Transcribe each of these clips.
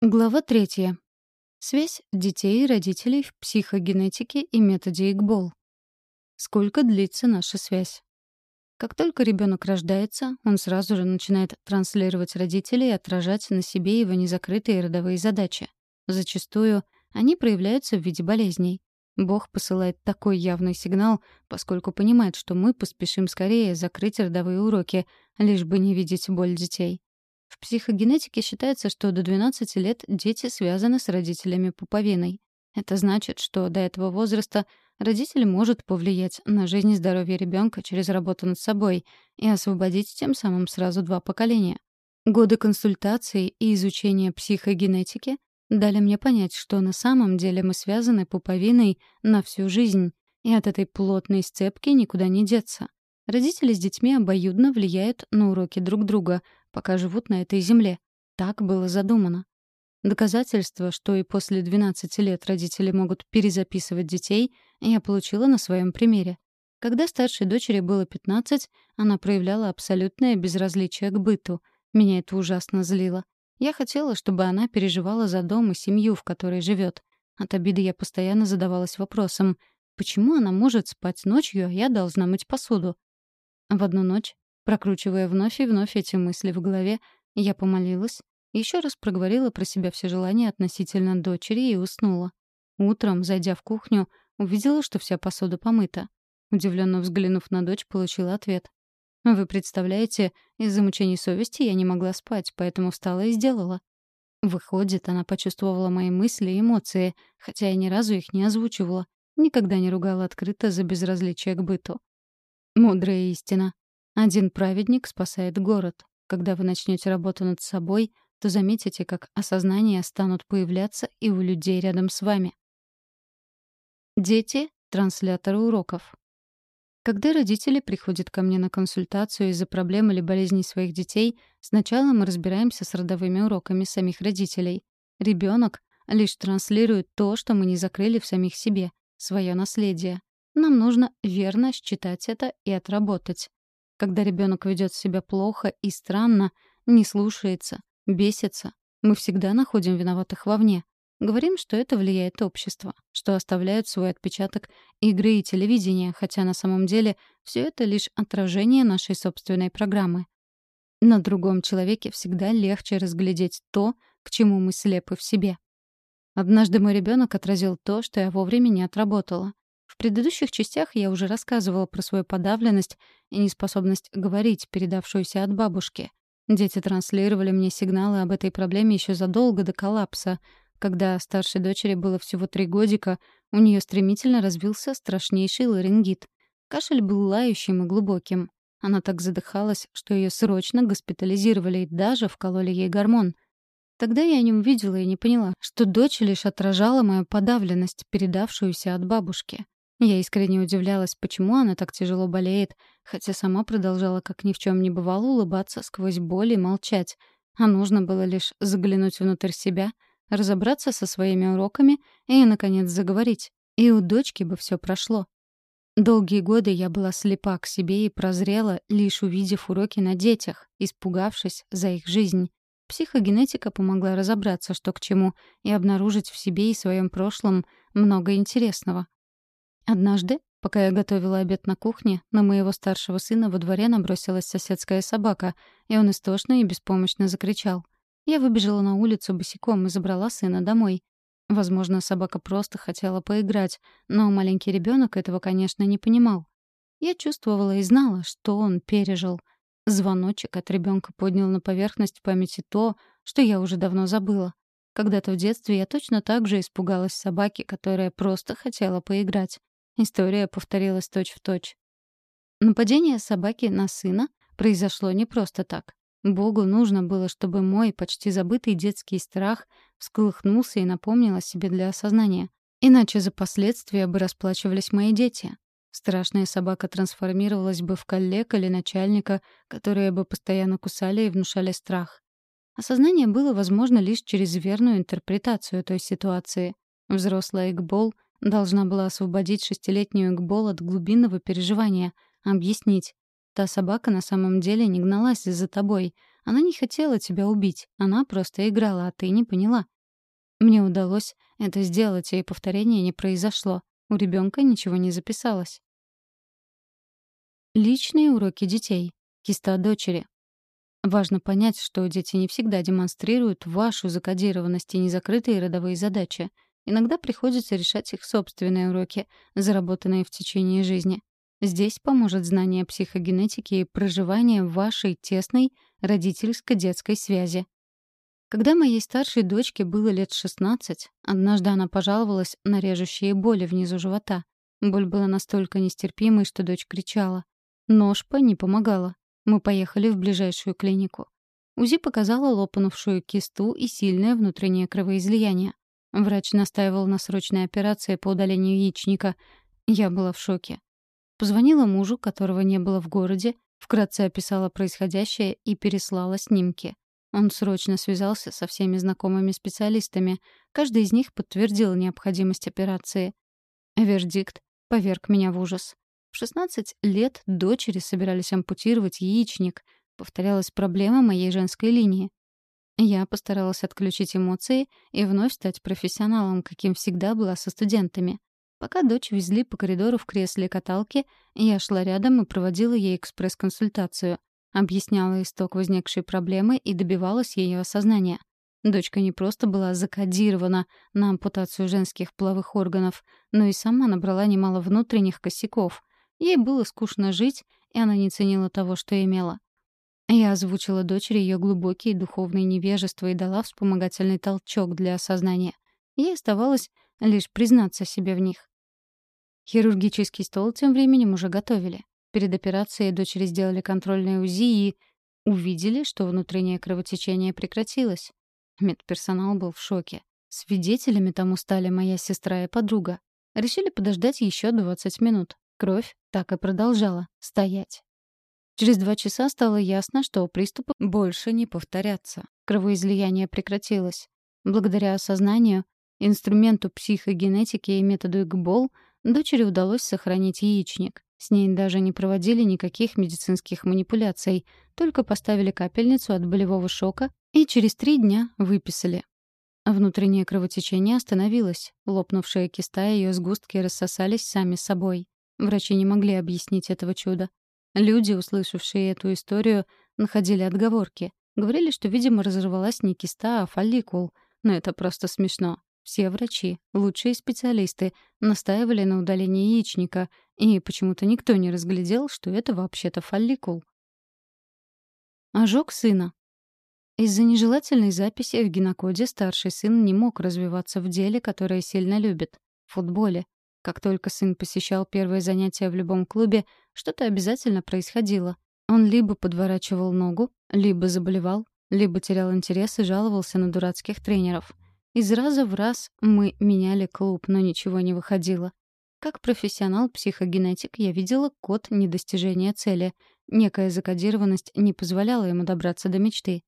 Глава третья. Связь детей и родителей в психогенетике и методе Игбол. Сколько длится наша связь? Как только ребенок рождается, он сразу же начинает транслировать родителей и отражать на себе его незакрытые родовые задачи. Зачастую они проявляются в виде болезней. Бог посылает такой явный сигнал, поскольку понимает, что мы поспешим скорее закрыть родовые уроки, лишь бы не видеть боль детей. В психогенетике считается, что до 12 лет дети связаны с родителями пуповиной. Это значит, что до этого возраста родитель может повлиять на жизнь и здоровье ребенка через работу над собой и освободить тем самым сразу два поколения. Годы консультаций и изучения психогенетики дали мне понять, что на самом деле мы связаны пуповиной на всю жизнь, и от этой плотной сцепки никуда не деться. Родители с детьми обоюдно влияют на уроки друг друга, пока живут на этой земле. Так было задумано. Доказательство, что и после 12 лет родители могут перезаписывать детей, я получила на своем примере. Когда старшей дочери было 15, она проявляла абсолютное безразличие к быту. Меня это ужасно злило. Я хотела, чтобы она переживала за дом и семью, в которой живет. От обиды я постоянно задавалась вопросом, почему она может спать ночью, а я должна мыть посуду? В одну ночь, прокручивая вновь и вновь эти мысли в голове, я помолилась, еще раз проговорила про себя все желания относительно дочери и уснула. Утром, зайдя в кухню, увидела, что вся посуда помыта. Удивленно взглянув на дочь, получила ответ. «Вы представляете, из-за мучений совести я не могла спать, поэтому встала и сделала». Выходит, она почувствовала мои мысли и эмоции, хотя я ни разу их не озвучивала. Никогда не ругала открыто за безразличие к быту. Мудрая истина. Один праведник спасает город. Когда вы начнете работу над собой, то заметите, как осознания станут появляться и у людей рядом с вами. Дети — трансляторы уроков. Когда родители приходят ко мне на консультацию из-за проблем или болезней своих детей, сначала мы разбираемся с родовыми уроками самих родителей. Ребенок лишь транслирует то, что мы не закрыли в самих себе, свое наследие. Нам нужно верно считать это и отработать. Когда ребенок ведет себя плохо и странно, не слушается, бесится, мы всегда находим виноватых вовне. Говорим, что это влияет общество, что оставляют свой отпечаток игры и телевидения, хотя на самом деле все это лишь отражение нашей собственной программы. На другом человеке всегда легче разглядеть то, к чему мы слепы в себе. Однажды мой ребенок отразил то, что я вовремя не отработала. Предыдущих частях я уже рассказывала про свою подавленность и неспособность говорить, передавшуюся от бабушки. Дети транслировали мне сигналы об этой проблеме еще задолго до коллапса. Когда старшей дочери было всего три годика, у нее стремительно развился страшнейший ларингит. Кашель был лающим и глубоким. Она так задыхалась, что ее срочно госпитализировали и даже вкололи ей гормон. Тогда я не увидела и не поняла, что дочь лишь отражала мою подавленность, передавшуюся от бабушки. Я искренне удивлялась, почему она так тяжело болеет, хотя сама продолжала, как ни в чем не бывало, улыбаться сквозь боль и молчать. А нужно было лишь заглянуть внутрь себя, разобраться со своими уроками и, наконец, заговорить. И у дочки бы все прошло. Долгие годы я была слепа к себе и прозрела, лишь увидев уроки на детях, испугавшись за их жизнь. Психогенетика помогла разобраться, что к чему, и обнаружить в себе и своем прошлом много интересного. Однажды, пока я готовила обед на кухне, на моего старшего сына во дворе набросилась соседская собака, и он истошно и беспомощно закричал. Я выбежала на улицу босиком и забрала сына домой. Возможно, собака просто хотела поиграть, но маленький ребенок этого, конечно, не понимал. Я чувствовала и знала, что он пережил. Звоночек от ребенка поднял на поверхность памяти то, что я уже давно забыла. Когда-то в детстве я точно так же испугалась собаки, которая просто хотела поиграть. История повторилась точь-в-точь. Нападение собаки на сына произошло не просто так. Богу нужно было, чтобы мой почти забытый детский страх всколыхнулся и напомнил о себе для осознания. Иначе за последствия бы расплачивались мои дети. Страшная собака трансформировалась бы в коллег или начальника, которые бы постоянно кусали и внушали страх. Осознание было возможно лишь через верную интерпретацию той ситуации. Взрослый Экбол — Должна была освободить шестилетнюю Гбол от глубинного переживания, объяснить. Та собака на самом деле не гналась за тобой. Она не хотела тебя убить, она просто играла, а ты не поняла. Мне удалось это сделать, и повторения не произошло. У ребенка ничего не записалось. Личные уроки детей. Киста дочери. Важно понять, что дети не всегда демонстрируют вашу закодированность и незакрытые родовые задачи. Иногда приходится решать их собственные уроки, заработанные в течение жизни. Здесь поможет знание психогенетики и проживание вашей тесной родительско-детской связи. Когда моей старшей дочке было лет 16, однажды она пожаловалась на режущие боли внизу живота. Боль была настолько нестерпимой, что дочь кричала. Ножпа не помогала. Мы поехали в ближайшую клинику. УЗИ показала лопнувшую кисту и сильное внутреннее кровоизлияние. Врач настаивал на срочной операции по удалению яичника. Я была в шоке. Позвонила мужу, которого не было в городе, вкратце описала происходящее и переслала снимки. Он срочно связался со всеми знакомыми специалистами. Каждый из них подтвердил необходимость операции. Вердикт поверг меня в ужас. В 16 лет дочери собирались ампутировать яичник. Повторялась проблема моей женской линии. Я постаралась отключить эмоции и вновь стать профессионалом, каким всегда была со студентами. Пока дочь везли по коридору в кресле каталки, я шла рядом и проводила ей экспресс-консультацию. Объясняла исток возникшей проблемы и добивалась ее осознания. Дочка не просто была закодирована на ампутацию женских половых органов, но и сама набрала немало внутренних косяков, Ей было скучно жить, и она не ценила того, что имела. Я озвучила дочери ее глубокие духовные невежества и дала вспомогательный толчок для осознания. Ей оставалось лишь признаться себе в них. Хирургический стол тем временем уже готовили. Перед операцией дочери сделали контрольное УЗИ и увидели, что внутреннее кровотечение прекратилось. Медперсонал был в шоке. Свидетелями тому стали моя сестра и подруга. Решили подождать еще 20 минут. Кровь так и продолжала стоять. Через два часа стало ясно, что приступы больше не повторятся. Кровоизлияние прекратилось. Благодаря осознанию, инструменту психогенетики и методу ИГБОЛ дочери удалось сохранить яичник. С ней даже не проводили никаких медицинских манипуляций, только поставили капельницу от болевого шока и через три дня выписали. Внутреннее кровотечение остановилось, лопнувшая киста и ее сгустки рассосались сами собой. Врачи не могли объяснить этого чуда. Люди, услышавшие эту историю, находили отговорки. Говорили, что, видимо, разорвалась не киста, а фолликул. Но это просто смешно. Все врачи, лучшие специалисты, настаивали на удалении яичника, и почему-то никто не разглядел, что это вообще-то фолликул. Ожог сына. Из-за нежелательной записи в генокоде старший сын не мог развиваться в деле, которое сильно любит — футболе. Как только сын посещал первое занятие в любом клубе, что-то обязательно происходило. Он либо подворачивал ногу, либо заболевал, либо терял интерес и жаловался на дурацких тренеров. Из раза в раз мы меняли клуб, но ничего не выходило. Как профессионал-психогенетик я видела код недостижения цели. Некая закодированность не позволяла ему добраться до мечты.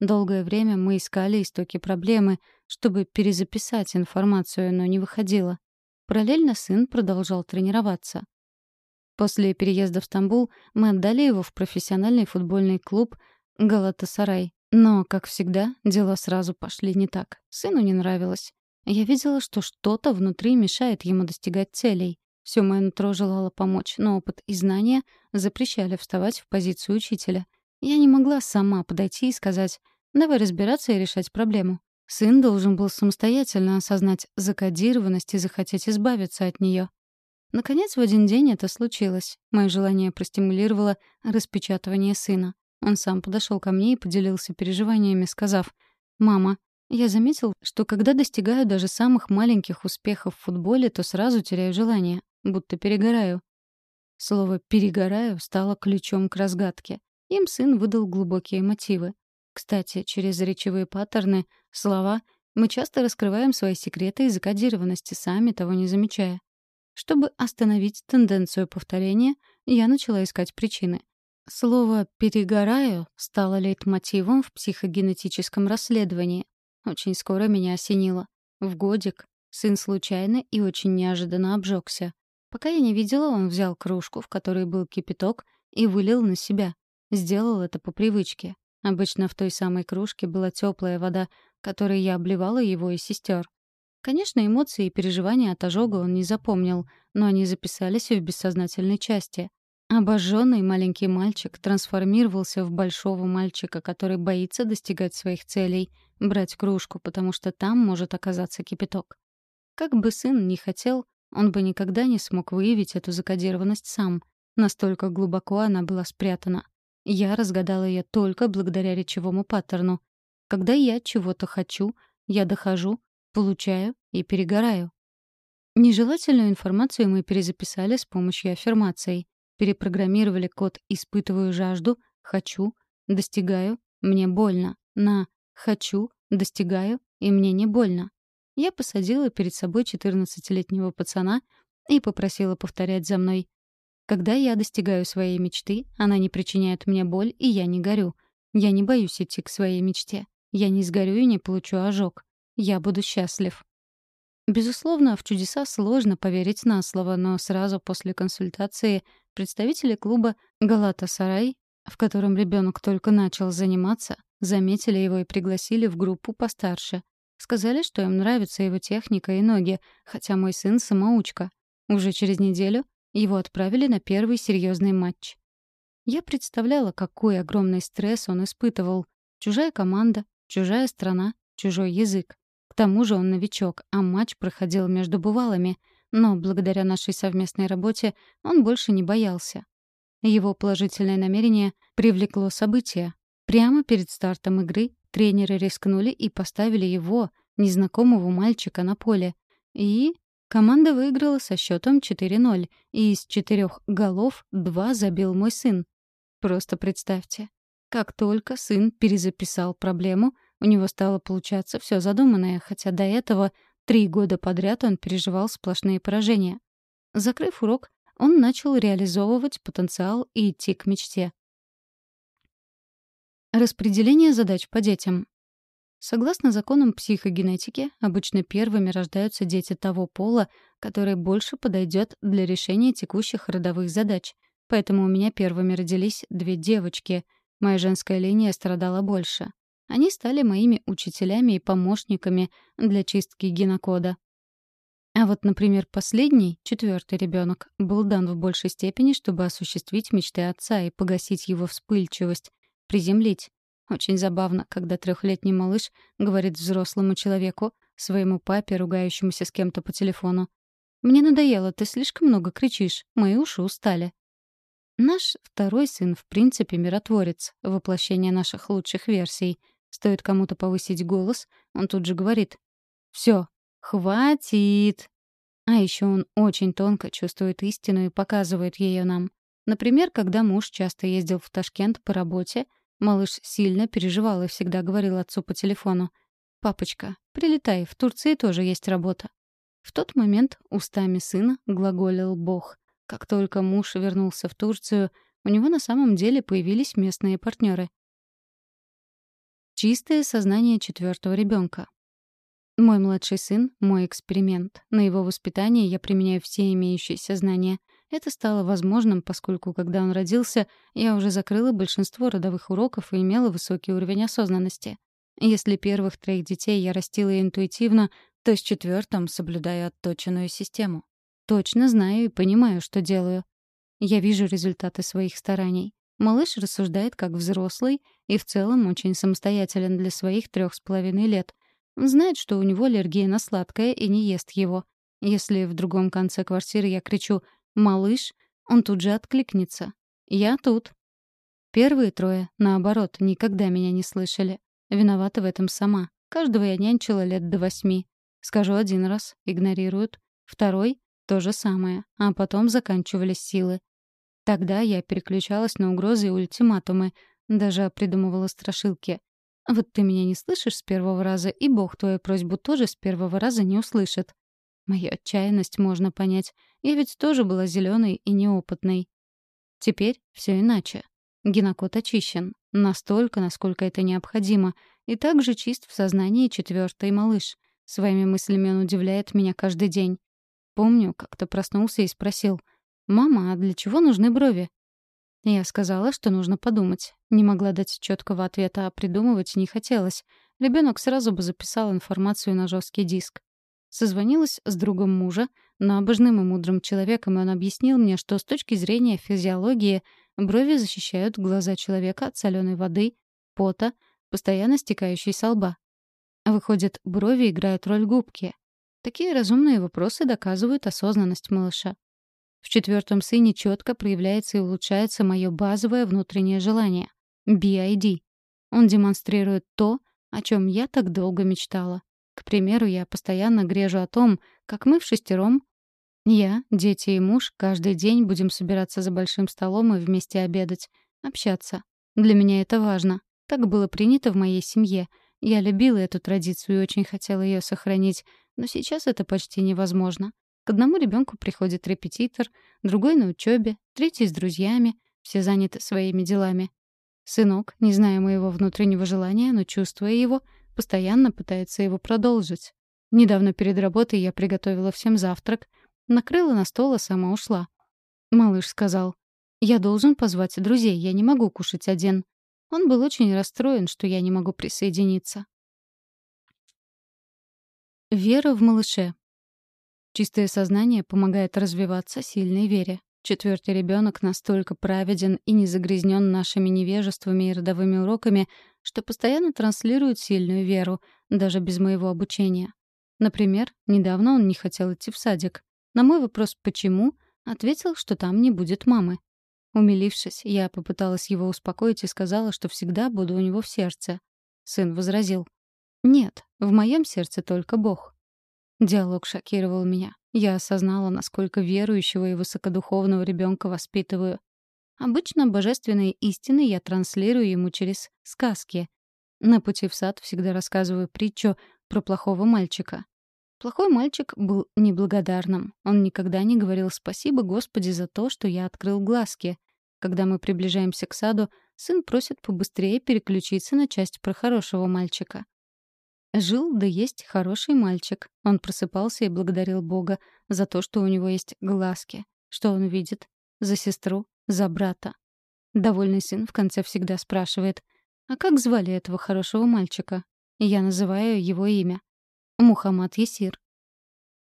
Долгое время мы искали истоки проблемы, чтобы перезаписать информацию, но не выходило. Параллельно сын продолжал тренироваться. После переезда в Стамбул мы отдали его в профессиональный футбольный клуб «Галатасарай». Но, как всегда, дела сразу пошли не так. Сыну не нравилось. Я видела, что что-то внутри мешает ему достигать целей. Все мое нутро желало помочь, но опыт и знания запрещали вставать в позицию учителя. Я не могла сама подойти и сказать «давай разбираться и решать проблему». Сын должен был самостоятельно осознать закодированность и захотеть избавиться от нее. Наконец, в один день это случилось. Мое желание простимулировало распечатывание сына. Он сам подошел ко мне и поделился переживаниями, сказав, «Мама, я заметил, что когда достигаю даже самых маленьких успехов в футболе, то сразу теряю желание, будто перегораю». Слово «перегораю» стало ключом к разгадке. Им сын выдал глубокие мотивы. Кстати, через речевые паттерны, слова мы часто раскрываем свои секреты и закодированности, сами того не замечая. Чтобы остановить тенденцию повторения, я начала искать причины. Слово «перегораю» стало лейтмотивом в психогенетическом расследовании. Очень скоро меня осенило. В годик сын случайно и очень неожиданно обжегся. Пока я не видела, он взял кружку, в которой был кипяток, и вылил на себя. Сделал это по привычке. Обычно в той самой кружке была теплая вода, которой я обливала его и сестер. Конечно, эмоции и переживания от ожога он не запомнил, но они записались в бессознательной части. Обожженный маленький мальчик трансформировался в большого мальчика, который боится достигать своих целей, брать кружку, потому что там может оказаться кипяток. Как бы сын ни хотел, он бы никогда не смог выявить эту закодированность сам. Настолько глубоко она была спрятана. Я разгадала ее только благодаря речевому паттерну. Когда я чего-то хочу, я дохожу, получаю и перегораю. Нежелательную информацию мы перезаписали с помощью аффирмаций. Перепрограммировали код «испытываю жажду», «хочу», «достигаю», «мне больно» на «хочу», «достигаю» и «мне не больно». Я посадила перед собой 14-летнего пацана и попросила повторять за мной. Когда я достигаю своей мечты, она не причиняет мне боль, и я не горю. Я не боюсь идти к своей мечте. Я не сгорю и не получу ожог. Я буду счастлив. Безусловно, в чудеса сложно поверить на слово, но сразу после консультации представители клуба «Галата Сарай», в котором ребенок только начал заниматься, заметили его и пригласили в группу постарше. Сказали, что им нравится его техника и ноги, хотя мой сын — самоучка. Уже через неделю его отправили на первый серьезный матч. Я представляла, какой огромный стресс он испытывал. Чужая команда, чужая страна, чужой язык тому же он новичок, а матч проходил между бывалыми, но благодаря нашей совместной работе он больше не боялся. Его положительное намерение привлекло событие. Прямо перед стартом игры тренеры рискнули и поставили его, незнакомого мальчика, на поле. И команда выиграла со счетом 4-0, и из четырех голов два забил мой сын. Просто представьте. Как только сын перезаписал проблему — у него стало получаться все задуманное, хотя до этого три года подряд он переживал сплошные поражения. Закрыв урок, он начал реализовывать потенциал и идти к мечте. Распределение задач по детям. Согласно законам психогенетики, обычно первыми рождаются дети того пола, который больше подойдет для решения текущих родовых задач. Поэтому у меня первыми родились две девочки. Моя женская линия страдала больше. Они стали моими учителями и помощниками для чистки генокода. А вот, например, последний, четвертый ребенок, был дан в большей степени, чтобы осуществить мечты отца и погасить его вспыльчивость, приземлить. Очень забавно, когда трехлетний малыш говорит взрослому человеку, своему папе, ругающемуся с кем-то по телефону. «Мне надоело, ты слишком много кричишь, мои уши устали». Наш второй сын, в принципе, миротворец, воплощение наших лучших версий — Стоит кому-то повысить голос, он тут же говорит «Всё, хватит!» А ещё он очень тонко чувствует истину и показывает её нам. Например, когда муж часто ездил в Ташкент по работе, малыш сильно переживал и всегда говорил отцу по телефону «Папочка, прилетай, в Турции тоже есть работа». В тот момент устами сына глаголил Бог. Как только муж вернулся в Турцию, у него на самом деле появились местные партнеры. Чистое сознание четвертого ребенка. Мой младший сын — мой эксперимент. На его воспитание я применяю все имеющиеся знания. Это стало возможным, поскольку, когда он родился, я уже закрыла большинство родовых уроков и имела высокий уровень осознанности. Если первых троих детей я растила интуитивно, то с четвертым соблюдаю отточенную систему. Точно знаю и понимаю, что делаю. Я вижу результаты своих стараний. Малыш рассуждает как взрослый и в целом очень самостоятелен для своих трех с половиной лет. Знает, что у него аллергия на сладкое и не ест его. Если в другом конце квартиры я кричу «малыш», он тут же откликнется. «Я тут». Первые трое, наоборот, никогда меня не слышали. Виновата в этом сама. Каждого я нянчила лет до восьми. Скажу один раз — игнорируют. Второй — то же самое. А потом заканчивались силы. Тогда я переключалась на угрозы и ультиматумы, даже придумывала страшилки. Вот ты меня не слышишь с первого раза, и Бог твою просьбу тоже с первого раза не услышит. Мою отчаянность можно понять. Я ведь тоже была зеленой и неопытной. Теперь все иначе. Генокод очищен. Настолько, насколько это необходимо. И также чист в сознании четвертый малыш. Своими мыслями он удивляет меня каждый день. Помню, как-то проснулся и спросил — «Мама, а для чего нужны брови?» Я сказала, что нужно подумать. Не могла дать четкого ответа, а придумывать не хотелось. Ребенок сразу бы записал информацию на жесткий диск. Созвонилась с другом мужа, набожным и мудрым человеком, и он объяснил мне, что с точки зрения физиологии брови защищают глаза человека от соленой воды, пота, постоянно стекающей со лба. Выходит, брови играют роль губки. Такие разумные вопросы доказывают осознанность малыша. В четвертом сыне четко проявляется и улучшается мое базовое внутреннее желание — BID. Он демонстрирует то, о чем я так долго мечтала. К примеру, я постоянно грежу о том, как мы в шестером, я, дети и муж, каждый день будем собираться за большим столом и вместе обедать, общаться. Для меня это важно. Так было принято в моей семье. Я любила эту традицию и очень хотела ее сохранить, но сейчас это почти невозможно. К одному ребенку приходит репетитор, другой на учебе, третий с друзьями, все заняты своими делами. Сынок, не зная моего внутреннего желания, но чувствуя его, постоянно пытается его продолжить. Недавно перед работой я приготовила всем завтрак, накрыла на стол, а сама ушла. Малыш сказал, «Я должен позвать друзей, я не могу кушать один». Он был очень расстроен, что я не могу присоединиться. Вера в малыше. Чистое сознание помогает развиваться сильной вере. Четвертый ребенок настолько праведен и не загрязнен нашими невежествами и родовыми уроками, что постоянно транслирует сильную веру, даже без моего обучения. Например, недавно он не хотел идти в садик. На мой вопрос «почему?» ответил, что там не будет мамы. Умилившись, я попыталась его успокоить и сказала, что всегда буду у него в сердце. Сын возразил. «Нет, в моем сердце только Бог». Диалог шокировал меня. Я осознала, насколько верующего и высокодуховного ребенка воспитываю. Обычно божественные истины я транслирую ему через сказки. На пути в сад всегда рассказываю притчу про плохого мальчика. Плохой мальчик был неблагодарным. Он никогда не говорил «спасибо, Господи, за то, что я открыл глазки». Когда мы приближаемся к саду, сын просит побыстрее переключиться на часть про хорошего мальчика. Жил да есть хороший мальчик. Он просыпался и благодарил Бога за то, что у него есть глазки, что он видит, за сестру, за брата. Довольный сын в конце всегда спрашивает, «А как звали этого хорошего мальчика?» Я называю его имя. Мухаммад Есир.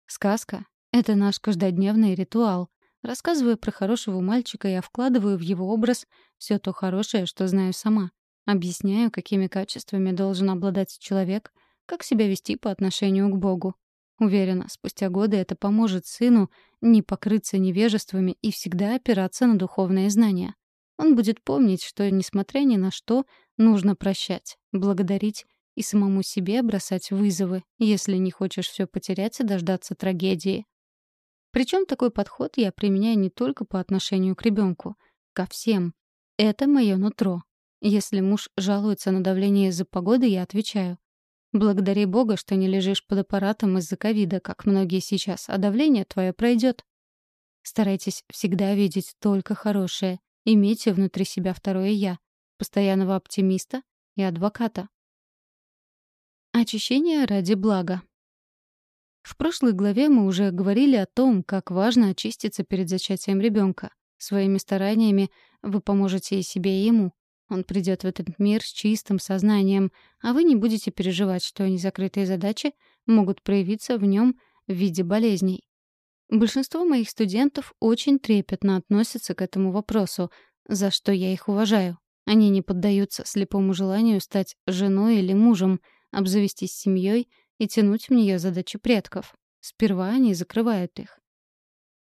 Сказка — это наш каждодневный ритуал. Рассказывая про хорошего мальчика, я вкладываю в его образ все то хорошее, что знаю сама. Объясняю, какими качествами должен обладать человек — как себя вести по отношению к Богу. Уверена, спустя годы это поможет сыну не покрыться невежествами и всегда опираться на духовные знания. Он будет помнить, что, несмотря ни на что, нужно прощать, благодарить и самому себе бросать вызовы, если не хочешь все потерять и дождаться трагедии. Причем такой подход я применяю не только по отношению к ребенку, ко всем. Это мое нутро. Если муж жалуется на давление из-за погоды, я отвечаю. Благодари Бога, что не лежишь под аппаратом из-за ковида, как многие сейчас, а давление твое пройдет. Старайтесь всегда видеть только хорошее. Имейте внутри себя второе «я», постоянного оптимиста и адвоката. Очищение ради блага. В прошлой главе мы уже говорили о том, как важно очиститься перед зачатием ребенка. Своими стараниями вы поможете и себе, и ему. Он придет в этот мир с чистым сознанием, а вы не будете переживать, что незакрытые задачи могут проявиться в нем в виде болезней. Большинство моих студентов очень трепетно относятся к этому вопросу, за что я их уважаю. Они не поддаются слепому желанию стать женой или мужем, обзавестись семьей и тянуть в нее задачи предков. Сперва они закрывают их.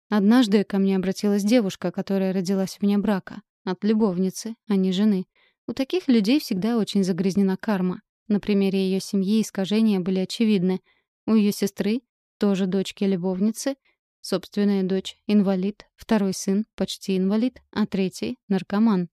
Однажды ко мне обратилась девушка, которая родилась вне брака. От любовницы, а не жены. У таких людей всегда очень загрязнена карма. На примере ее семьи искажения были очевидны. У ее сестры, тоже дочки-любовницы, собственная дочь — инвалид, второй сын — почти инвалид, а третий — наркоман.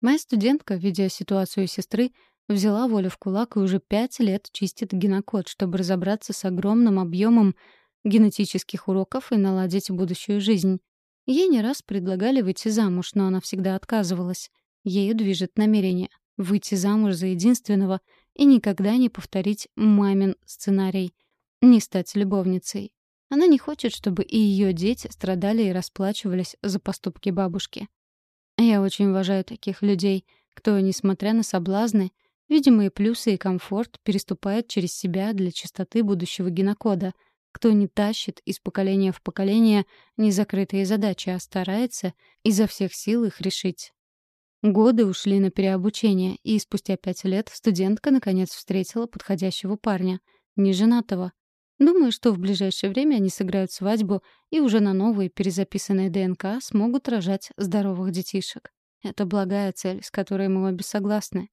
Моя студентка, видя ситуацию сестры, взяла волю в кулак и уже пять лет чистит генокод, чтобы разобраться с огромным объемом генетических уроков и наладить будущую жизнь. Ей не раз предлагали выйти замуж, но она всегда отказывалась. Ею движет намерение — выйти замуж за единственного и никогда не повторить мамин сценарий, не стать любовницей. Она не хочет, чтобы и ее дети страдали и расплачивались за поступки бабушки. Я очень уважаю таких людей, кто, несмотря на соблазны, видимые плюсы и комфорт, переступает через себя для чистоты будущего генокода, кто не тащит из поколения в поколение незакрытые задачи, а старается изо всех сил их решить. Годы ушли на переобучение, и спустя пять лет студентка наконец встретила подходящего парня, неженатого. Думаю, что в ближайшее время они сыграют свадьбу и уже на новые перезаписанные ДНК смогут рожать здоровых детишек. Это благая цель, с которой мы обе согласны.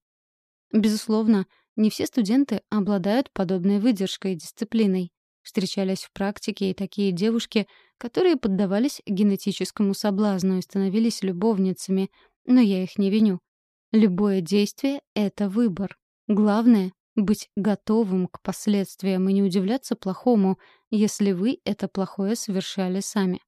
Безусловно, не все студенты обладают подобной выдержкой и дисциплиной. Встречались в практике и такие девушки, которые поддавались генетическому соблазну и становились любовницами, но я их не виню. Любое действие — это выбор. Главное — быть готовым к последствиям и не удивляться плохому, если вы это плохое совершали сами.